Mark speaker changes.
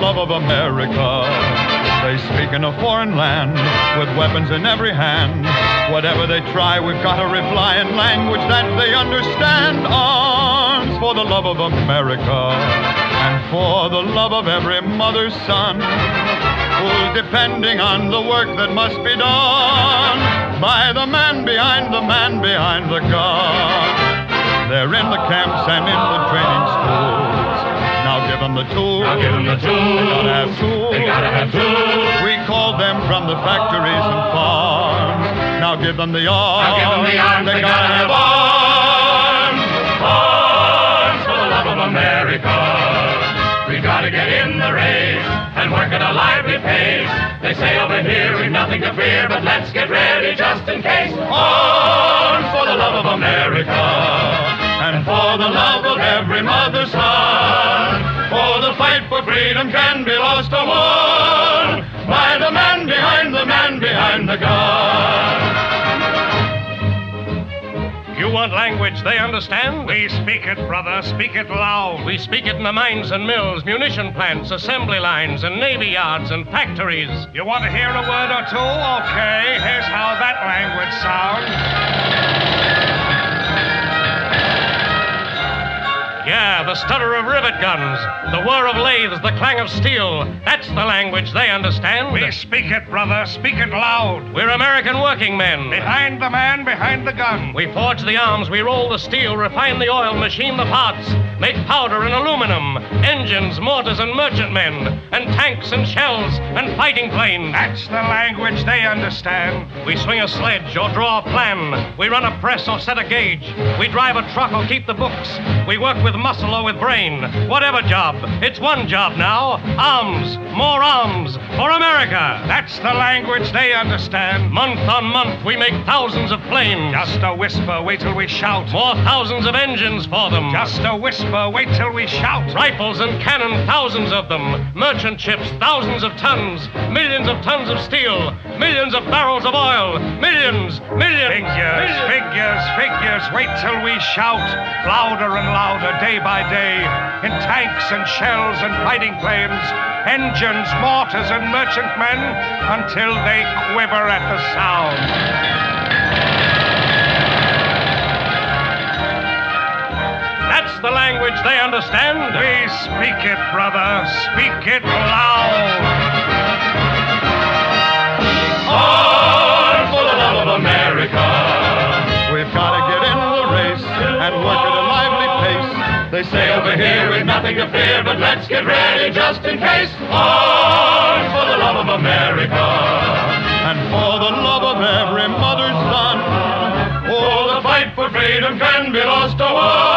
Speaker 1: of America. They speak in a foreign land with weapons in every hand. Whatever they try, we've got a reply in language that they understand. Arms for the love of America and for the love of every mother's son who's depending on the work that must be done by the man behind the man behind the gun. They're in the camps and in the training the tools.
Speaker 2: Now give them the tools.
Speaker 1: They gotta have tools.
Speaker 2: They gotta have tools.
Speaker 1: We call them from the factories and farms. Now give them the arms.
Speaker 2: Now give them the arms.
Speaker 1: They,
Speaker 2: They
Speaker 1: gotta,
Speaker 2: gotta
Speaker 1: have arms.
Speaker 2: Arms for the love of America. We gotta get in the race and work at a lively pace. They say over here we've nothing to fear, but let's get ready
Speaker 1: freedom can be lost or won by the man behind the man behind the gun.
Speaker 3: You want language they understand?
Speaker 4: We speak it, brother. Speak it loud.
Speaker 3: We speak it in the mines and mills, munition plants, assembly lines, and navy yards and factories.
Speaker 4: You want to hear a word or two? Okay, here's how that language sounds.
Speaker 3: The stutter of rivet guns, the whir of lathes, the clang of steel. That's the language they understand.
Speaker 4: We speak it, brother. Speak it loud.
Speaker 3: We're American working men.
Speaker 4: Behind the man, behind the gun.
Speaker 3: We forge the arms, we roll the steel, refine the oil, machine the parts, make powder and aluminum, engines, mortars, and merchantmen, and tanks and shells and fighting planes.
Speaker 4: That's the language they understand.
Speaker 3: We swing a sledge or draw a plan. We run a press or set a gauge. We drive a truck or keep the books. We work with muscle with brain. Whatever job, it's one job now. Arms, more arms for America.
Speaker 4: That's the language they understand.
Speaker 3: Month on month, we make thousands of planes.
Speaker 4: Just a whisper, wait till we shout.
Speaker 3: More thousands of engines for them.
Speaker 4: Just a whisper, wait till we shout.
Speaker 3: Rifles and cannon, thousands of them. Merchant ships, thousands of tons. Millions of tons of steel. Millions of barrels of oil. Millions, millions.
Speaker 4: Figures,
Speaker 3: millions.
Speaker 4: figures, figures. Wait till we shout. Louder and louder, day by day. In tanks and shells and fighting planes. Engines, mortars, and merchantmen. Until they quiver at the sound.
Speaker 3: That's the language they understand.
Speaker 4: We speak it, brother. Speak it loud.
Speaker 1: They say
Speaker 2: over here with nothing to fear, but let's get ready just in case. Arms for the love of America.
Speaker 1: And for the love of every mother's son. Oh, the fight for freedom can be lost or won.